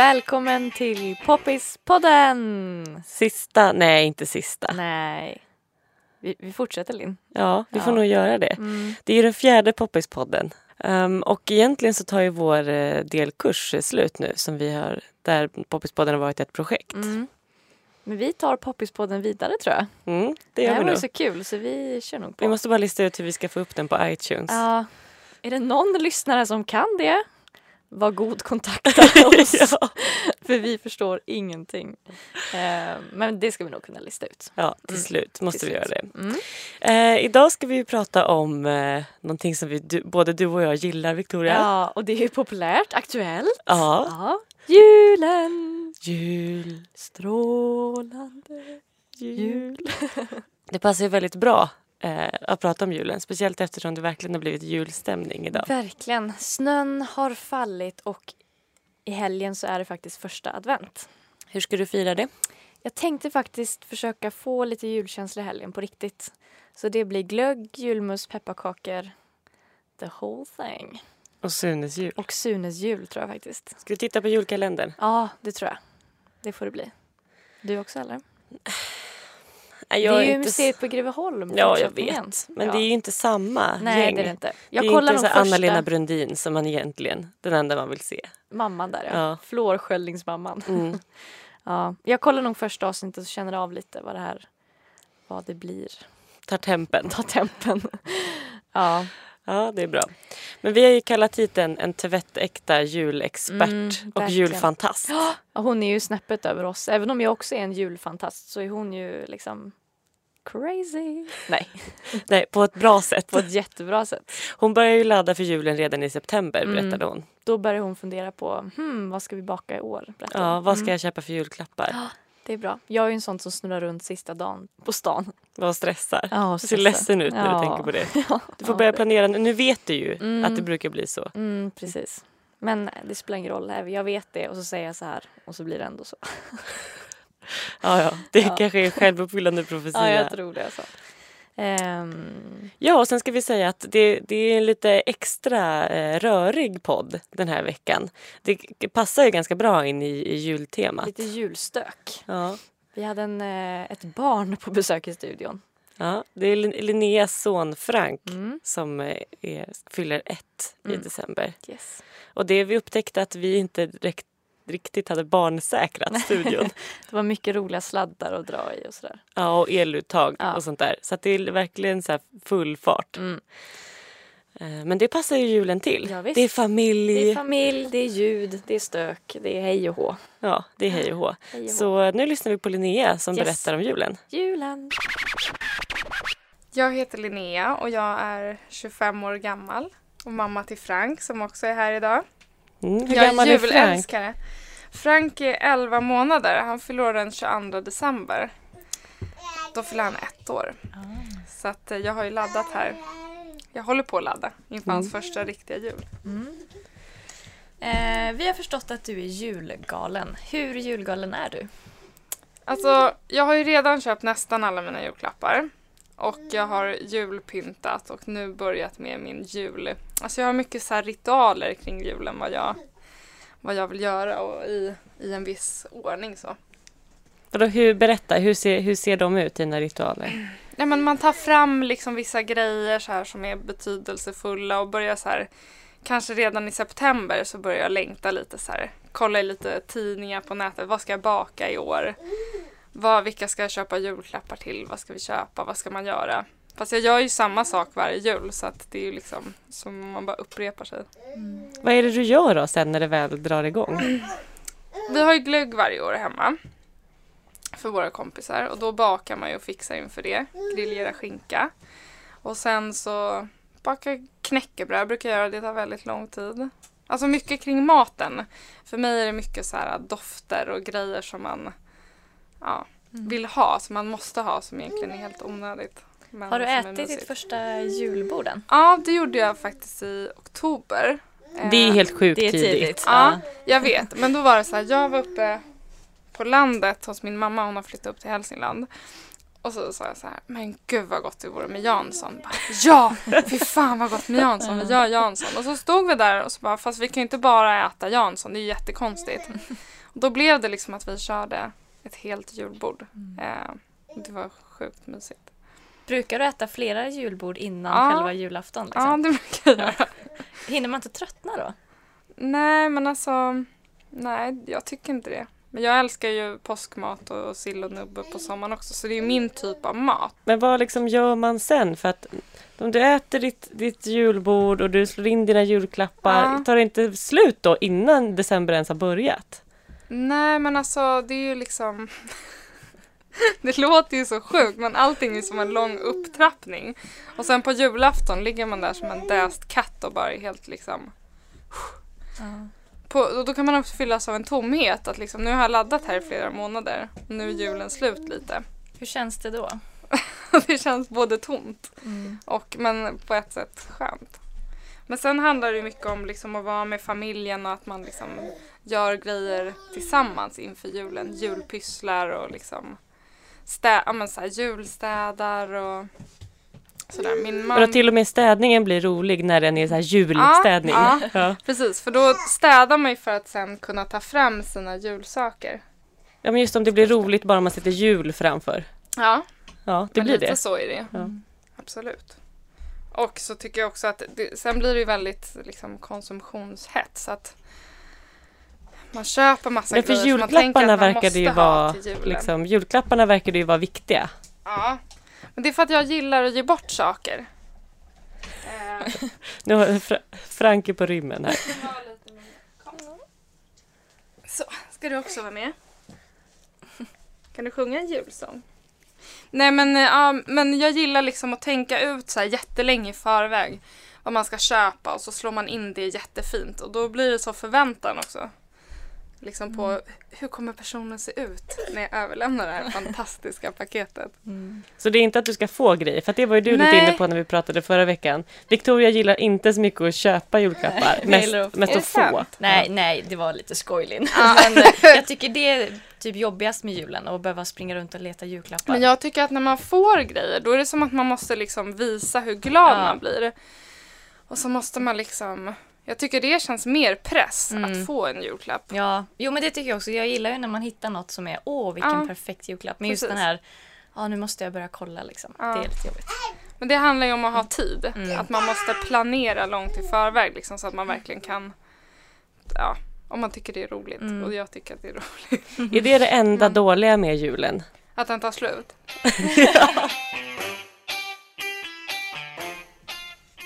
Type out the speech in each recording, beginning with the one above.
Välkommen till Poppispodden! Sista, nej inte sista. Nej. Vi, vi fortsätter Linn. Ja, vi får Ja. nog göra det. Mm. Det är ju den fjärde Poppispodden. Um, och egentligen så tar ju vår eh, delkurs slut nu som vi har, där Poppispodden har varit ett projekt. Mm. Men vi tar Poppispodden vidare tror jag. Mm, det Det gör här vi var ju så kul så vi kör nog på. Vi måste bara lista ut hur vi ska få upp den på iTunes. Ja. Är det någon lyssnare som kan det? Var god kontakta oss. ja. För vi förstår ingenting. Eh, men det ska vi nog kunna lista ut. ja, till Mm, slut måste till vi göra det. slut. Mm. Eh, idag ska vi prata om eh, någonting som vi, du, både du och jag gillar, Victoria. Ja, och det är populärt, aktuellt. Ja. Ja. Julen! Jul, Strålande jul. Det passar ju väldigt bra eh, att prata om julen. Speciellt eftersom det verkligen har blivit julstämning idag. Verkligen. Snön har fallit och i helgen så är det faktiskt första advent. Hur ska du fira det? Jag tänkte faktiskt försöka få lite julkänsla i helgen på riktigt. Så det blir glögg, julmust, pepparkakor, the whole thing. Och Sunes jul. Och Sunes jul tror jag faktiskt. Ska vi titta på julkalendern? Ja, det tror jag. Det får det bli. Du också eller? Nej, det är ju museet på Greveholm. Ja, jag vet. Men Ja. det är ju inte samma Nej, gäng. det är det inte. det Jag är kollar inte så första... Anna-Lena Brundin som man egentligen, den enda man vill se. Mamman där ja. Ja. Flårsköljningsmamman. Mm. Ja. Jag kollar nog första avsnittet och känner av lite vad det här vad det blir. Tar tempen. Ta tempen. ja. Ja, det är bra. Men vi har ju kallat hit en, en tvättäkta julexpert Mm, och julfantast. Ja, Hon är ju snäppet över oss. Även om jag också är en julfantast så är hon ju liksom crazy. Nej, Nej, på ett bra sätt. på ett jättebra sätt. Hon börjar ju ladda för julen redan i september Mm. berättade hon. Då börjar hon fundera på hmm, vad ska vi baka i år? Ja, vad ska Mm, jag köpa för julklappar? Det är bra. Jag är ju en sån som snurrar runt sista dagen på stan. Vad stressar? Ja, Du ser ledsen ut när du tänker på det. Du får Ja, börja planera nu. Nu vet du ju Mm. att det brukar bli så. Mm, precis. Men det spelar ingen roll. Jag vet det och så säger jag så här och så blir det ändå så. Ja, ja. Det Ja. kanske är självuppfyllande profetia. Ja, jag tror det. Alltså. Ehm, Ja, och sen ska vi säga att det, det är en lite extra eh, rörig podd den här veckan. Det passar ju ganska bra in i, i jultemat. lite julstök. Ja, Vi hade en, eh, ett barn på besök i studion. ja, det är Lin- Linneas son Frank Mm. som eh, är, fyller ett i Mm. december. Yes. Och det vi upptäckte att vi inte direkt, riktigt hade barnsäkrat studion. Det var mycket roliga sladdar att dra i och sådär. ja, och eluttag Ja. och sånt där. Så att det är verkligen så här full fart. Mm. Eh, Men det passar ju julen till. Ja, visst. det är familj. Det är familj, det är ljud, det är stök, det är hej och hå. ja, det är hej och hå. Hej och hå. Så nu lyssnar vi på Linnea som Yes. berättar om julen. Julen. Jag heter Linnea och jag är 25 år gammal och mamma till Frank som också är här idag. Mm, hur jag gammal är Frank? julälskare. Frank är 11 månader. Han fyller år den 22 december. Då fyller han ett år. Så att eh, jag har ju laddat här. Jag håller på att ladda inför hans första riktiga jul. Mm. Eh, vi har förstått att du är julgalen. Hur julgalen är du? Alltså, jag har ju redan köpt nästan alla mina julklappar. Och jag har julpyntat och nu börjat med min jul. Alltså jag har mycket så här ritualer kring julen vad jag, vad jag vill göra och i, i en viss ordning så. Vadå, hur, berätta, hur ser, hur ser de ut dina ritualer? Ja, men man tar fram liksom vissa grejer så här som är betydelsefulla och börjar så här Kanske redan i september så börjar jag längta lite så här. Kolla i lite tidningar på nätet. Vad ska jag baka i år? Vad, vilka ska jag köpa julklappar till? Vad ska vi köpa? Vad ska man göra? Fast jag gör ju samma sak varje jul så att det är ju liksom som man bara upprepar sig. Vad är det du gör då sen när det väl drar igång? Vi har ju glögg varje år hemma. För våra kompisar. Och då bakar man ju och fixar inför det. Grillera skinka. Och sen så baka knäckebröd brukar jag göra. Det tar väldigt lång tid. Alltså mycket kring maten. För mig är det mycket så här dofter och grejer som man ja, vill ha. Som man måste ha som egentligen är helt onödigt. men Har du ätit ditt första julbord än? Ja, det gjorde jag faktiskt i oktober. Det är Eh, helt sjukt Det är tidigt. tidigt. Ja, jag vet. Men då var det så här, jag var uppe på landet hos min mamma, hon har flyttat upp till Hälsingland. Och så sa jag så här, men gud vad gott det vore med Jansson. Bara, ja, fy fan vad gott med Jansson, vi gör Jansson. Och så stod vi där och så bara, fast vi kan ju inte bara äta Jansson, det är ju jättekonstigt. Och då blev det liksom att vi körde ett helt julbord. Eh, det var sjukt mysigt. Brukar du äta flera julbord innan Ja. själva julafton? Liksom? Ja, det brukar jag göra. Hinner man inte tröttna då? Nej, men alltså, nej, jag tycker inte det. Men jag älskar ju påskmat och sill och nubbe på sommaren också, så det är ju min typ av mat. Men vad liksom gör man sen? För att om du äter ditt, ditt julbord och du slår in dina julklappar, Ja. tar det inte slut då innan december ens har börjat? Nej, men alltså det är ju liksom... det låter ju så sjukt, men allting är som en lång upptrappning. Och sen på julafton ligger man där som en däst katt och bara är helt liksom... På, och då kan man också fyllas av en tomhet, att liksom nu har jag laddat här i flera månader och nu är julen slut lite. Hur känns det då? det känns både tomt och men på ett sätt skönt. Men sen handlar det mycket om liksom att vara med familjen och att man liksom gör grejer tillsammans inför julen. Julpysslar och liksom stä- ja, men så här, julstädar och sådär. Min Och man... då till och med städningen blir rolig när den är så här julstädning. Ja, Ja. Precis, för då städar man ju för att sen kunna ta fram sina julsaker. ja, men just om det blir roligt bara man sätter jul framför. Ja, Ja, det men blir lite det. så är det. Ja. Absolut. Och så tycker jag också att det, sen blir det ju väldigt liksom, konsumtionshets. Att man köper massa Men för grejer julklapparna verkar ju måste ha vara, liksom, julklapparna verkar ju vara viktiga. Ja, men det är för att jag gillar att ge bort saker. Eh, Nu har Fra- Franke på rymmen här. Så, ska du också vara med? Kan du sjunga en julsång? Nej men, eh, ja, men jag gillar liksom att tänka ut så här jättelänge i förväg vad man ska köpa och så slår man in det jättefint och då blir det så förväntan också. Liksom på hur kommer personen se ut när jag överlämnar det här fantastiska paketet. Så det är inte att du ska få grejer, för det var ju du lite Nej. inne på när vi pratade förra veckan. Victoria gillar inte så mycket att köpa julklappar, mest, mest att få. Nej, nej, det var lite skojlin. Men eh, jag tycker det är typ jobbigast med julen att behöva springa runt och leta julklappar. Men jag tycker att när man får grejer då är det som att man måste liksom visa hur glad Ja. man blir. Och så måste man liksom jag tycker det känns mer press Mm. att få en julklapp. Ja, jo men det tycker jag också. Jag gillar ju när man hittar något som är åh vilken Ja. perfekt julklapp. Men just Precis. den här, ja nu måste jag börja kolla liksom. Ja. Det är lite jobbigt. Men det handlar ju om att ha tid. Mm. Att man måste planera långt i förväg liksom, så att man verkligen kan, ja, om man tycker det är roligt. Mm. Och jag tycker att det är roligt. Är det det enda Men- dåliga med julen? Att den tar slut.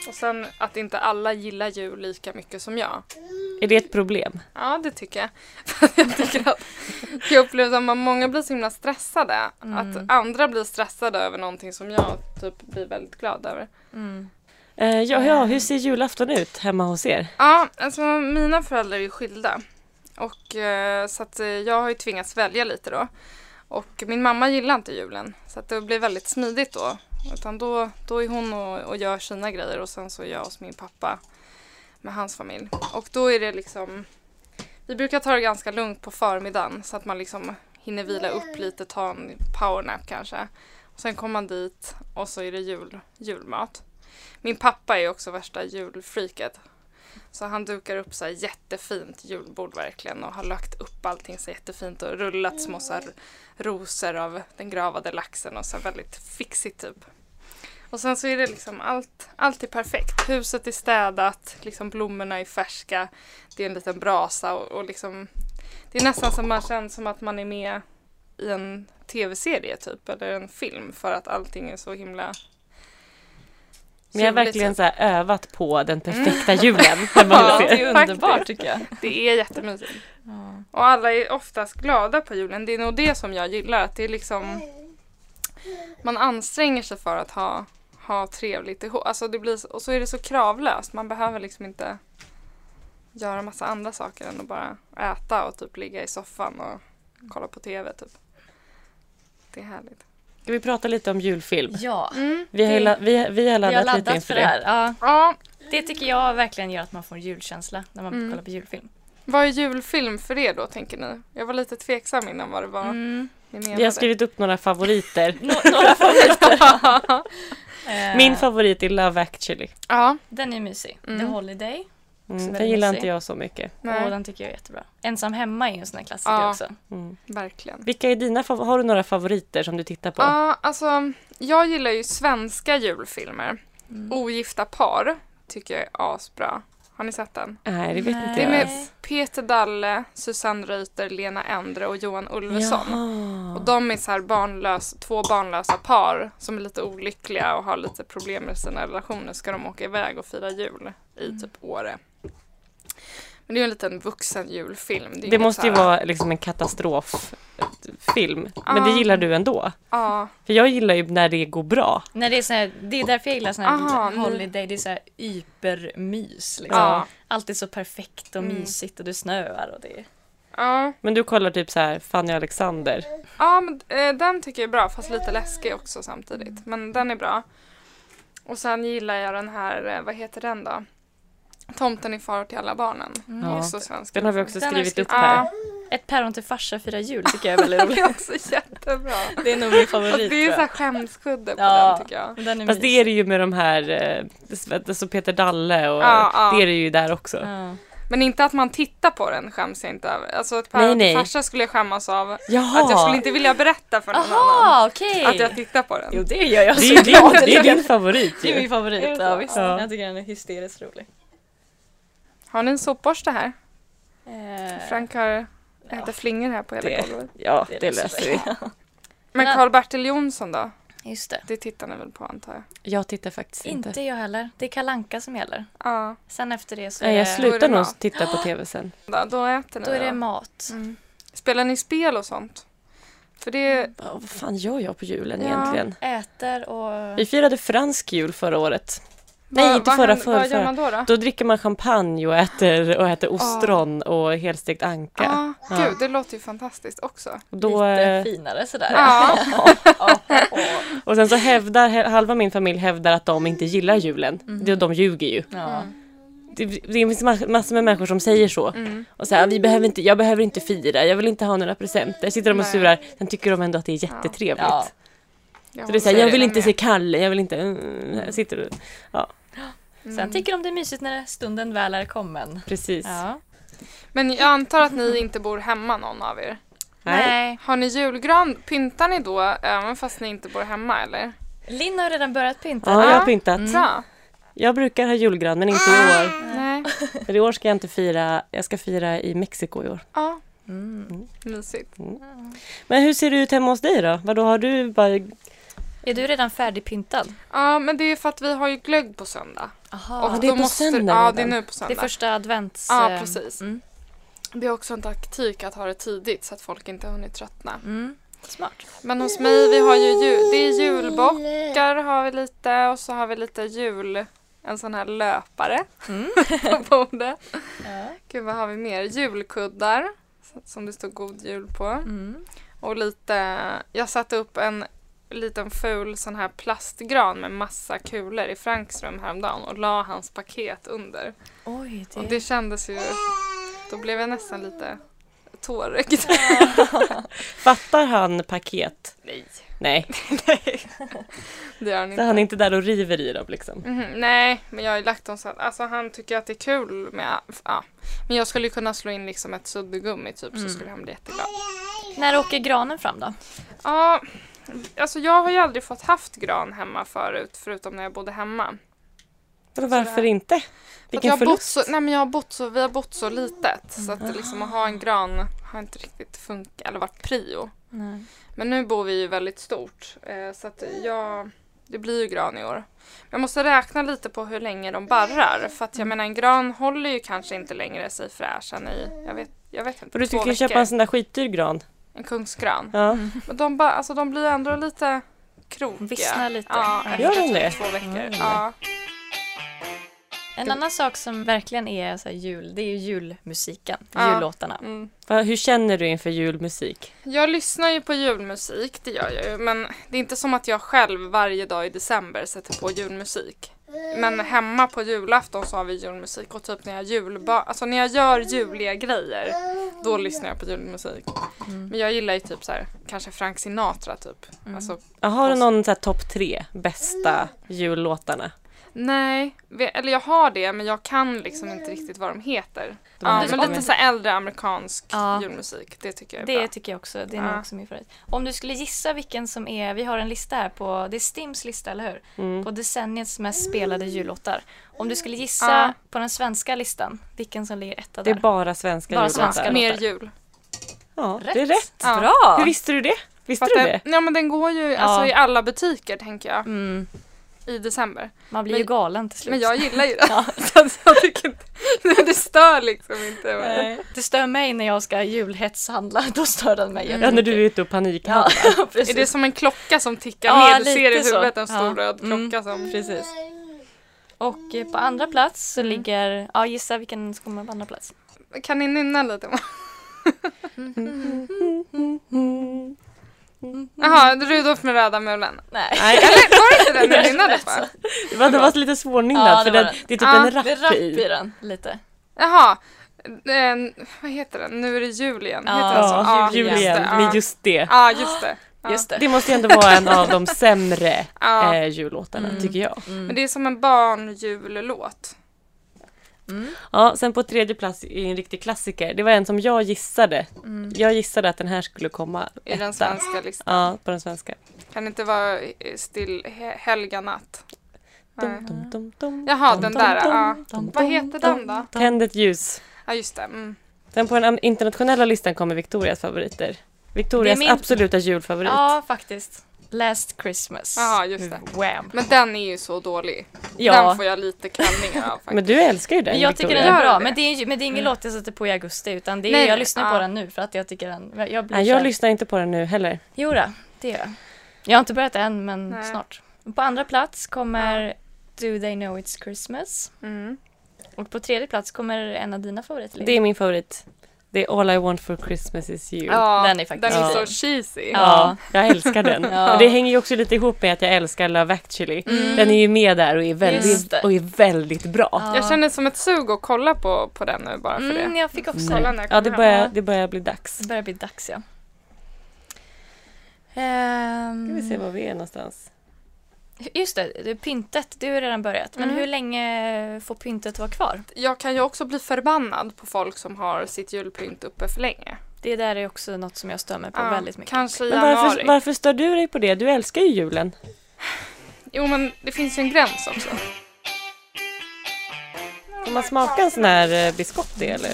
Och sen att inte alla gillar jul lika mycket som jag. Är det ett problem? Ja, det tycker jag. Jag tycker att jag upplever att många blir så himla stressade. Att andra blir stressade över någonting som jag typ blir väldigt glad över. Mm. Eh, ja, ja, hur ser julafton ut hemma hos er? Ja, alltså mina föräldrar är ju skilda. Och eh, så att eh, jag har ju tvingats välja lite då. Och min mamma gillar inte julen. Så att det blir väldigt smidigt då. Utan då, då är hon och, och gör sina grejer och sen så är jag hos min pappa med hans familj. Och då är det liksom Vi brukar ta det ganska lugnt på förmiddagen så att man liksom hinner vila upp lite, ta en powernap kanske. Och sen kommer man dit och så är det jul, julmat. Min pappa är också värsta julfreaket. Så han dukar upp så här jättefint julbord verkligen och har lagt upp allting så jättefint och rullat små så här rosor av den gravade laxen och så väldigt fixigt typ. Och sen så är det liksom allt, allt är perfekt. Huset är städat, liksom blommorna är färska, det är en liten brasa och, och liksom det är nästan som man känner som att man är med i en tv-serie typ eller en film för att allting är så himla ni har juligt, verkligen så här övat på den perfekta julen hos Ja, Det är underbart tycker jag. Det är jättemysigt. Ja. Och alla är oftast glada på julen. Det är nog det som jag gillar. Att det är liksom Man anstränger sig för att ha, ha trevligt ihop. Alltså det blir, och så är det så kravlöst. Man behöver liksom inte göra massa andra saker än att bara äta och typ ligga i soffan och kolla på TV typ. Det är härligt. Ska vi prata lite om julfilm? Ja, Mm. Vi har, la- vi, vi har vi har laddat, lite laddat inför för det här. Ja, Ja, det tycker jag verkligen gör att man får en julkänsla när man Mm. kollar på julfilm. vad är julfilm för er då tänker ni? Jag var lite tveksam innan vad det var. Mm. ni menade. Vi har skrivit upp några favoriter. Nå- några favoriter. Eh, Min favorit är Love actually. Ja, Den är mysig. Mm. The Holiday. Mm, den gillar mysig. inte jag så mycket. nej, Och den tycker jag är jättebra. Ensam hemma är ju en sån här klassiker Ja. också. Mm. verkligen. Vilka är dina Har du några favoriter som du tittar på? Ja, alltså jag gillar ju svenska julfilmer. Mm. Ogifta par tycker jag är asbra. Har ni sett den? Nej, det vet Nej. inte Det är jag. med Peter Dalle, Susanne Reuter, Lena Endre och Johan Ulveson. Jaha. Och de är så här barnlös, två barnlösa par som är lite olyckliga och har lite problem med sina relationer. Ska de åka iväg och fira jul i Mm. typ Åre. Men det är ju en liten vuxen julfilm. Det inget måste ju vara liksom en katastroffilm. Men Ja. det gillar du ändå. Ja, För jag gillar ju när det går bra. När det, är så här, det är därför jag gillar sån här nu- holiday. Det är så här ypermys. Liksom. ja, Allt är så perfekt och Mm. mysigt och det snöar och det ja. Men du kollar typ så här Fanny och Alexander. Ja, men eh, den tycker jag är bra fast lite läskig också samtidigt. Men den är bra. Och sen gillar jag den här, eh, vad heter den då? Tomten är far till alla barnen. Mm, Ja. Också svensk. Den har vi också Den skrivit upp här. Ja, Ett päron till farsa firar jul tycker jag är väldigt roligt. är också jättebra. Det är nog min Och favorit det är så här skämskudde på Ja. den tycker jag. Den är Fast det är det ju med de här, alltså Peter Dalle och Ja, ja. det är det ju där också. Ja. Men inte att man tittar på den skäms jag inte över. Alltså ett Nej, päron nej. till farsa skulle jag skämmas av. Jaha! Att jag skulle inte vilja berätta för någon annan Aha, okej! att jag tittar på den. Jo, det gör jag Det är ju din, såklart. det är din favorit Det är min ju. favorit. Det? Ja, visst. Ja. Jag tycker den är hysteriskt rolig. Har ni en sopborste här? Eh, Frank har ja. äter flingor här på hela Det- golvet. Ja, det det löser vi. Men Karl-Bertil Jonsson då? Just det. Det tittar ni väl på antar jag? Jag tittar faktiskt inte. Inte jag heller. Det är kalanka som gäller. Ja, Sen efter det så Nej, är jag slutar nog titta på tv sen. då, då äter ni då är det då. mat. Mm. Spelar ni spel och sånt? För det... Ja, vad fan gör jag på julen Ja. egentligen? Äter och... Vi firade fransk jul förra året. Nej, inte vad förra, förra, Vad gör man då? då? Då dricker man champagne och äter, och äter ostron och helstekt anka. Ja, Ja. gud, det låter ju fantastiskt också. Och, då, Lite eh, finare sådär. Ja. och sen så hävdar halva min familj hävdar att de inte gillar julen. Mhm. De, de ljuger ju. Ja. Det, det finns ma- massor med människor som säger så. Mm. Och säger vi behöver inte, jag behöver inte fira, jag vill inte ha några presenter. Sitter de och surar, sen tycker de ändå att det är jättetrevligt. Ja. Ja, Så det är så jag vill inte se Kalle, jag vill inte... Mm, här sitter du. Mm. Sen tycker de det är mysigt när stunden väl är kommen. Precis. Ja. Men jag antar att ni inte bor hemma någon av er? Nej. Har ni julgran? Pyntar ni då även fast ni inte bor hemma eller? Linn har redan börjat pynta. Ja, jag Ja. har pyntat. Mm. Jag brukar ha julgran, men inte i år. Nej. För i år ska jag inte fira, jag ska fira i Mexiko i år. Ja, Mm. mysigt. Men hur ser det ut hemma hos dig då? Vadå, har du bara... Är du redan färdigpyntad? Ja, men det är för att vi har ju glögg på söndag. Aha. Ja, det är då på söndag Ja, det är nu på Det söndag. är första advents... Ja, eh, precis. Mm. Det är också en taktik att ha det tidigt så att folk inte har hunnit tröttna. Mm. Smart. Men hos mig, vi har ju jul, det är julbockar har vi lite och så har vi lite jul, en sån här löpare Mm. på bordet. Ja. Gud, vad har vi mer? Julkuddar som det står god jul på. Mm. Och lite, jag satte upp en liten ful sån här plastgran med massa kulor i Franks rum häromdagen och la hans paket under. Oj, det... Och det kändes ju, då blev jag nästan lite tårögd. Fattar han paket? Nej. Nej, Det gör han så inte. han är inte där och river i dem liksom. Mhm, nej, men jag har ju lagt dem så att alltså, han tycker att det är kul med, ja. Men jag skulle ju kunna slå in liksom ett suddgummi typ Mm. så skulle han bli jätteglad. När åker granen fram då? Ja, alltså jag har ju aldrig fått haft gran hemma förut förutom när jag bodde hemma. Så varför det- inte? Vilken jag förlust. så, nej men jag har bott så, vi har bott så litet så att liksom att ha en gran har inte riktigt funkat eller varit prio. Nej. Men nu bor vi ju väldigt stort eh, så att jag, det blir ju gran i år. Men Jag måste räkna lite på hur länge de barrar för att jag menar en gran håller ju kanske inte längre sig fräsch än i, jag vet, jag vet inte, du två skulle veckor. köpa en sån där skitdyr gran. En kungsgran. Ja. Men de, ba, alltså, de blir ändå lite krokiga. Vissnar lite. Ja, Ja. efter Gör de typ det? två veckor. Ja, Ja. En annan sak som verkligen är så här jul, det är ju julmusiken, Ja. jullåtarna. Mm. Va, Hur känner du inför julmusik? Jag lyssnar ju på julmusik, det gör jag ju. Men det är inte som att jag själv varje dag i december sätter på julmusik. Men hemma på julafton så har vi julmusik och typ när jag julba alltså när jag gör juliga grejer Då lyssnar jag på julmusik. Men jag gillar ju typ så här, kanske Frank Sinatra typ. Mm. Alltså, Har du någon så här topp tre bästa jullåtarna? Nej, eller jag har det men jag kan liksom inte riktigt vad de heter. De Ja, men lite så äldre amerikansk Ja. julmusik. Det tycker jag är Det bra. tycker jag också. Det är nog Ja. också min favorit. Om du skulle gissa vilken som är, vi har en lista här på, det är Stims lista, eller hur? Mm. På decenniets mest spelade jullåtar. Om du skulle gissa Ja. på den svenska listan, vilken som ligger etta Det är där? bara svenska Bara jullåtar. svenska Mer jul. Ja, Rätt. det är rätt. Ja. Bra! Hur visste du det? Visste du det? den, ja men den går ju alltså, i alla butiker tänker jag. Mm, I december. man blir Men- ju galen till slut. Men jag gillar ju det. Så att jag tycker inte, det stör liksom inte. Nej. Det stör mig när jag ska julhetshandla, då stör den mig Ja, när du är ute och panikhandlar. Ja. Är det som en klocka som tickar Ja, ner? Du ser i så. huvudet en stor Ja. röd Mm. klocka som... Precis. Och eh, på andra plats så Mm. ligger, ja gissa vilken som kommer på andra plats. Kan ni nynna lite? Jaha, Rudolf med röda mulen. Nej. Nej, Eller var det inte den du nynnade på? det var, det var lite svårnynnat Ja, det för den, det. det är typ Ja, en Det rapp är rapp i. i den, lite. Jaha. En, vad heter den? Nu är det jul igen. Ja, heter den så? Ja, jul igen. Det, ja. just det. Ja, just det. Ja. Just det. Det måste ju ändå vara en av de sämre Ja. eh, jullåtarna, Mm. tycker jag. Mm. Men det är som en barnjullåt. Mm. Ja, sen på tredje plats i en riktig klassiker. Det var en som jag gissade. Mm. Jag gissade att den här skulle komma I den etta. svenska listan. Ja, på den svenska. Kan det inte vara eh, still he, helga natt? Dum, dum, dum, dum, Jaha, dum, den där. dum, Ja. dum, Vad heter den då? Tänd ett ljus. Ja, just det. Mm. Sen på den internationella listan kommer Victorias favoriter. Victorias min- absoluta julfavorit. Ja, faktiskt. Last Christmas. Jaha, just det. Wham. Men den är ju så dålig. Den Ja, får jag lite kallningar av faktiskt. Men du älskar ju den jag tycker Victoria. den är bra. det? Men det är, men det är ingen låt jag sätter på i augusti utan det är, Nej, jag lyssnar ja. på den nu för att jag tycker den, jag blir Nej, jag lyssnar inte på den nu heller. Jo då, det gör jag. Jag har inte börjat än men Nej. snart. På andra plats kommer Do They Know It's Christmas. Mm. Och på tredje plats kommer en av dina favoriter. Det är min favorit. Det är All I Want For Christmas Is You. Ja, Den är faktiskt den är så cheesy. Ja. Jag älskar den. Ja. Det hänger ju också lite ihop med att jag älskar Love actually. Mm. Den är ju med där och är väldigt, och är väldigt bra. Ja. Jag känner som ett sug att kolla på, på den nu bara för Mm, det. jag fick också Kolla när jag Ja, det börjar, det börjar bli dags. Det börjar bli dags ja. Ehm, Ska vi se var vi är någonstans. Just det, det är pyntet, du har redan börjat. Men Mm. hur länge får pyntet vara kvar? Jag kan ju också bli förbannad på folk som har sitt julpynt uppe för länge. Det där är också något som jag stör mig på Ja, väldigt mycket. Kanske Men varför, varför stör du dig på det? Du älskar ju julen. Jo men det finns ju en gräns också. Får man smaka en sån här eh, biscotti eller?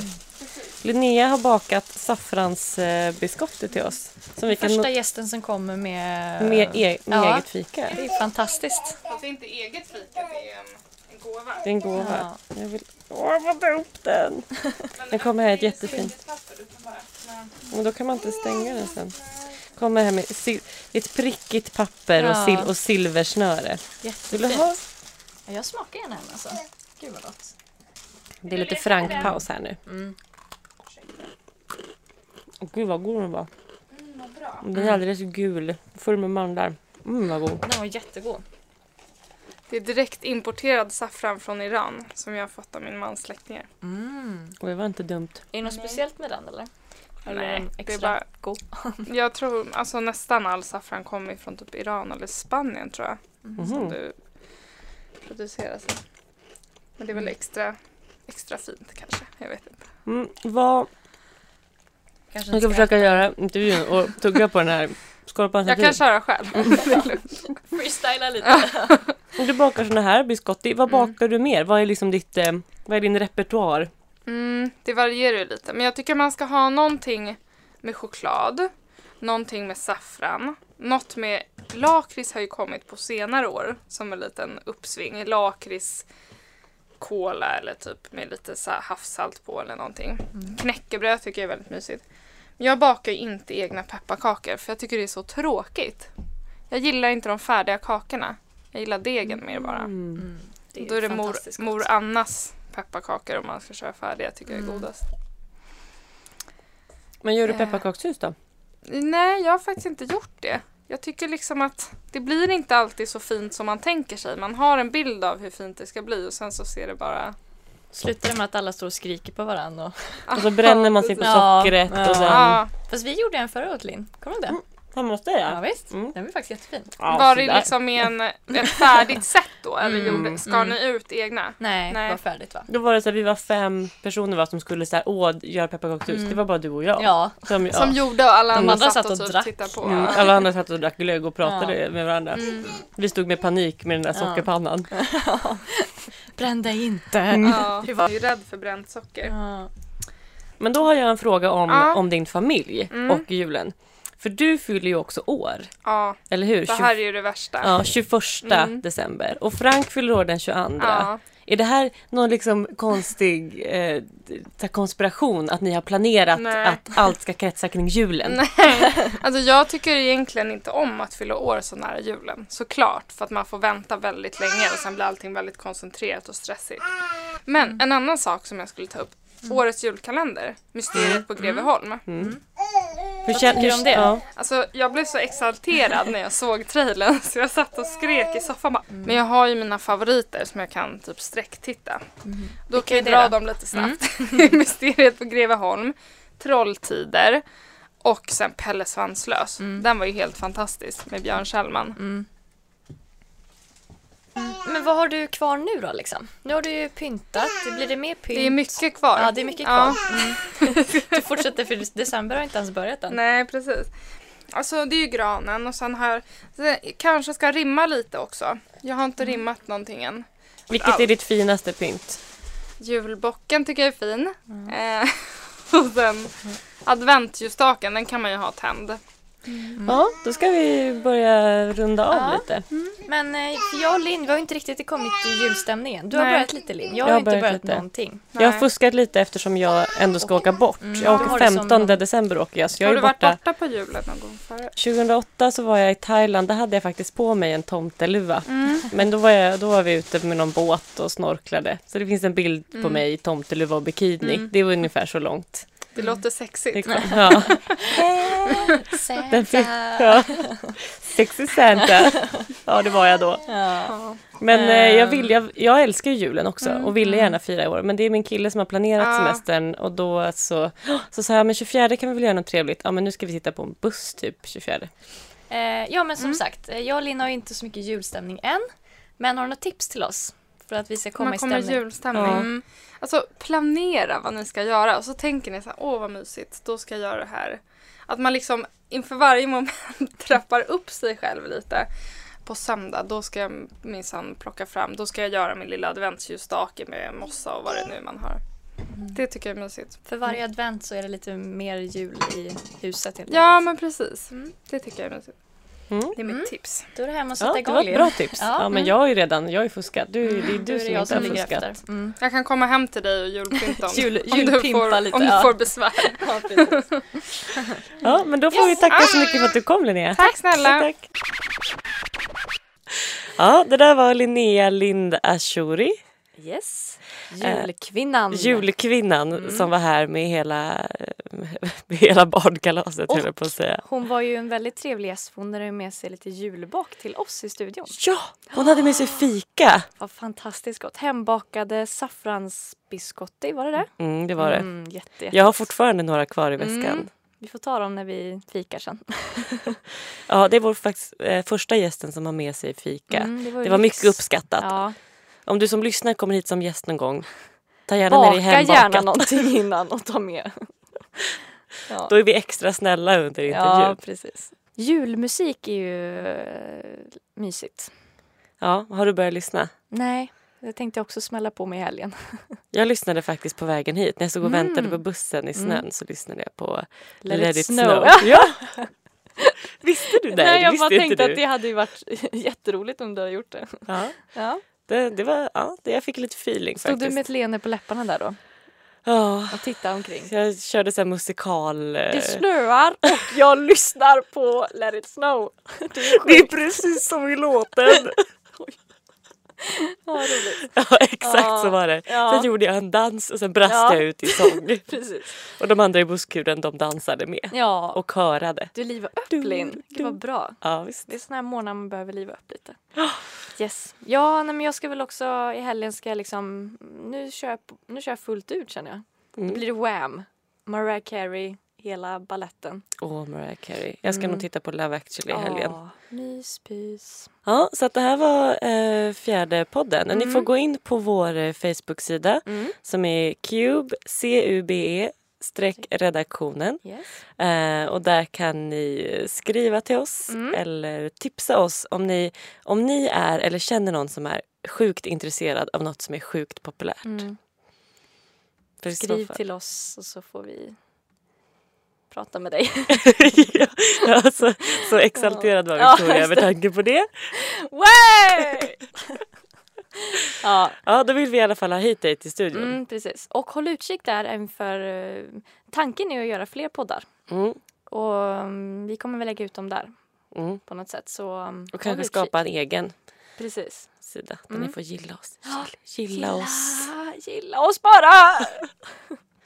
Linnea har bakat saffransbiscotti till oss. Som vi kan Första no- gästen som kommer med... med, e- med Ja. eget fika. Det är fantastiskt. Fast det är inte eget fika, det är en, en gåva. Det är en gåva. Ja. Jag vill... Åh, vad ta upp den! Den kommer här ett jättefint. Och då kan man inte stänga den sen. Kommer här med ett prickigt papper och, sil- och silversnöre. Vill du ha? Jättefint. Ja, jag smakar gärna en alltså. Gud vad gott. Det är lite Frank-paus här nu. Mm. Gud vad god den var. Mm, vad bra. Den är alldeles gul. Full med mandlar. Mm vad god. Den var jättegod. Det är direkt importerad saffran från Iran som jag har fått av min mans släktingar. Mm. Och det var inte dumt. Är det något speciellt med den eller? Eller Nej, det är bara- god? Jag tror alltså nästan all saffran kommer från typ Iran eller Spanien tror jag. Som Mhm. du produceras i. Men det är väl extra, extra fint kanske. Jag vet inte. Mm, vad... Kanske Jag ska försöka göra intervjun och tugga på den här skorpan Jag kan köra själv. freestyla lite. Du bakar såna här biscotti. Vad Mm. bakar du mer? Vad är liksom ditt... Eh, vad är din repertoar? Mm, det varierar ju lite. Men jag tycker man ska ha någonting med choklad. Någonting med saffran. Något med lakrits har ju kommit på senare år som en liten uppsving. Lakrits, kola eller typ med lite så här havssalt på eller någonting. Mm. Knäckebröd tycker jag är väldigt mysigt. Jag bakar inte egna pepparkakor för jag tycker det är så tråkigt. Jag gillar inte de färdiga kakorna. Jag gillar degen mer bara. Mm. Mm. Det är Då är det mor, mor Annas pepparkakor om man ska köra färdiga tycker jag är Mm. godast. Men gör du Eh. pepparkakshus då? Nej, jag har faktiskt inte gjort det. Jag tycker liksom att det blir inte alltid så fint som man tänker sig. Man har en bild av hur fint det ska bli och sen så ser det bara Slutar det med att alla står och skriker på varandra? Och... Och så bränner man sig på Ja, sockret ja. och sen... Ja, Fast vi gjorde en förra året Linn, kommer du ihåg det? Ja, måste Ja, jag? visst, Mm. den var faktiskt jättefin. Ja, var det liksom med en, ett färdigt set då? Eller Mm, gjorde, skar ni ut egna? Nej, Nej. det var färdigt va? Då var det så här, vi var fem personer va, som skulle så här, åh, göra pepparkakshus. Det var bara du och jag. Ja, Som, ja. Som gjorde och alla andra andra satt satt och, och typ drack. tittade på. Mm, alla andra satt och drack glögg och pratade med varandra. Mm. Vi stod med panik med den där Ja. sockerpannan. bränn dig inte. Ja, jag är ju rädd för bränt socker. Ja. Men då har jag en fråga om, Ja. om din familj Mm. och julen. För du fyller ju också år, Ja, eller hur? det här är ju det värsta. Ja, 21 Mm. december. Och Frank fyller år den 22. Ja. Är det här någon liksom konstig eh, konspiration att ni har planerat Nej. att allt ska kretsa kring julen? Nej, alltså jag tycker egentligen inte om att fylla år så nära julen. Såklart, för att man får vänta väldigt länge och sen blir allting väldigt koncentrerat och stressigt. Men en annan sak som jag skulle ta upp. Årets julkalender, Mysteriet på Greveholm. Mm. Vad tycker du om det? Ja. Alltså jag blev så exalterad när jag såg trailern så jag satt och skrek i soffan bara. Men jag har ju mina favoriter som jag kan typ sträcktitta. Då kan jag Vilka dra det dem lite snabbt. Mysteriet på Greveholm, Trolltider och sen Pelle Svanslös. Den var ju helt fantastisk med Björn Kjellman. Mm. Men vad har du kvar nu då liksom? Nu har du ju pyntat, blir det mer pynt? Det är mycket kvar. Ja, det är mycket Ja. kvar. Mm. Du fortsätter för december har inte ens börjat än. Nej, precis. Alltså det är ju granen och sen har kanske ska rimma lite också. Jag har inte rimmat någonting än. Vilket är ditt finaste pynt? Julbocken tycker jag är fin. Eh, och sen adventsljusstaken, den kan man ju ha tänd. Ja, då ska vi börja runda av Ja. lite. Men eh, för jag och Linn, vi har inte riktigt kommit i julstämningen. Du har Nej. börjat lite Linn, jag har, Jag har inte börjat lite. någonting. Jag har Nej. fuskat lite eftersom jag ändå ska åka bort. Mm, Jag åker har det som 15 någon- december åker jag, så jag har är du varit borta. borta på julen någon gång förut? 2008 så var jag i Thailand, där hade jag faktiskt på mig en tomteluva. Mm. Men då var, jag, då var vi ute med någon båt och snorklade. Så det finns en bild på Mm. mig i tomteluva och bikini. Mm. Det var ungefär så långt. Det låter sexigt. Det kom, ja. Den fin- ja. Sexy Santa. Ja, det var jag då. Ja. Men eh, jag, Ehm. vill, jag, jag älskar ju julen också och ville gärna fira i år. Men det är min kille som har planerat Ja. semestern och då så, så sa jag, men 24 kan vi väl göra något trevligt. Ja, men nu ska vi sitta på en buss typ 24. Eh, ja men som Mm. sagt, eh, jag och Linn har ju inte så mycket julstämning än. Men har du några tips till oss? För att vi ska komma man i kommer stämning. julstämning. Mm. Alltså planera vad ni ska göra och så tänker ni så här, åh vad mysigt, då ska jag göra det här. Att man liksom inför varje moment trappar upp sig själv lite. På söndag, då ska jag minsann plocka fram, då ska jag göra min lilla adventsljusstake med mossa och vad det nu man har. Det tycker jag är mysigt. För varje advent så är det lite mer jul i huset Ja men precis, Mm. det tycker jag är mysigt. Mm. Det är mitt Mm. tips. Då är det hem och sätta Ja, det igång var ett bra tips. Ja, Ja, men mm. jag har ju redan, jag har fuskat. Du, det är du är som det jag inte har fuskat. efter. Mm. Jag kan komma hem till dig och julpynta om, Jul- om, du, får, lite, om du får besvär. Ja, men då får vi tacka så mycket för att du kom Linnea. Tack snälla! Tack. Ja, det där var Linnea Lind Ashuri, Yes. Julkvinnan. julkvinnan Mm. som var här med hela, med hela barnkalaset, jag på att säga. Hon var ju en väldigt trevlig gäst. Hon hade med sig lite julbak till oss i studion. Ja, hon hade med sig fika. Det var fantastiskt gott. Hembakade saffransbiscotti, var det det? Mm, det var det. Mm, jätte, jätte Jag har fortfarande några kvar i väskan. Mm. Vi får ta dem när vi fikar sen. Ja, det är vår faktiskt, eh, första gästen som har med sig fika. Mm, ju Det var mycket uppskattat. Ja. Om du som lyssnar kommer hit som gäst någon gång, ta gärna med dig Baka hembakat. gärna någonting innan och ta med. Ja. Då är vi extra snälla under intervjun. ja, precis. Julmusik är ju eh, mysigt. Ja, har du börjat lyssna? Nej, det tänkte jag också smälla på mig i helgen. Jag lyssnade faktiskt på vägen hit. När jag stod och Mm. väntade på bussen i snön Mm. så lyssnade jag på Let, it snow. Snow. Ja. Visste du det? Nej, jag visste bara tänkte du. att det hade ju varit jätteroligt om du hade gjort det. Ja, Ja. Det, det var, ja, det, jag fick lite feeling Stod faktiskt. du med ett leende på läpparna där då? Ja, Och tittade omkring? jag körde så här musikal... eh, Det snöar och jag lyssnar på Let it snow. Det är det är precis som i låten. Ja, roligt. Ja, exakt Ja. så var det. Ja. Sen gjorde jag en dans och sen brast Ja. jag ut i sång. Och de andra i busskuren de dansade med. Ja. Och körade. du livar upp Dum, Linn. Vad dum. bra. Ja, visst. Det är såna här månader man behöver liva upp lite. Yes. Ja, nej, men jag ska väl också i helgen ska jag liksom, nu kör jag, nu kör jag fullt ut känner jag. Då Mm. blir det Wham! Mariah Carey, hela balletten. Åh, Mariah Carey. Jag ska Mm. nog titta på Love actually i helgen. Ja, Myspys. Ja, så att det här var eh, fjärde podden. Ni Mm. får gå in på vår eh, Facebook-sida Mm. som är Cube, C-U-B-E, streck redaktionen. Yes. Eh, och där kan ni eh, skriva till oss Mm. eller tipsa oss om ni, om ni är eller känner någon som är sjukt intresserad av något som är sjukt populärt. Mm. Skriv till oss och så får vi prata med dig. ja, ja, så, så exalterad var Ja, Victoria just över tanken på det. Way! ja, Ja, då vill vi i alla fall ha hit dig till studion. mm, precis. Och håll utkik där även för eh, tanken är att göra fler poddar. Mm, Och um, vi kommer väl lägga ut dem där mm. på något sätt. Så, um, Och kanske skapa en egen Precis. sida där Mm. ni får gilla oss. Gilla, gilla oss. Gilla oss bara!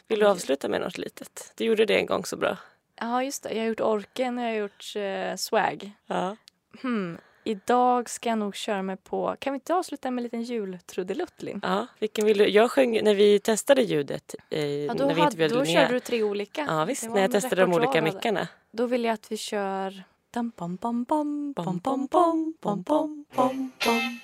Vill du avsluta med något litet? Du gjorde det en gång så bra. Ja, just det. Jag har gjort orken och jag har gjort eh, swag. Ja. Hmm. Idag ska jag nog köra mig på... Kan vi inte avsluta med en liten jultrudelutt, Linn? ja, vilken vill du? Jag sjöng när vi testade ljudet eh, Ja, då när vi hade, då Linnea. körde du tre olika. Ja visst, när jag testade de olika mickarna. Då vill jag att vi kör... Dam, bam, bam, bam, Bom, bam, bom, bam, bom, bam, bam, bom,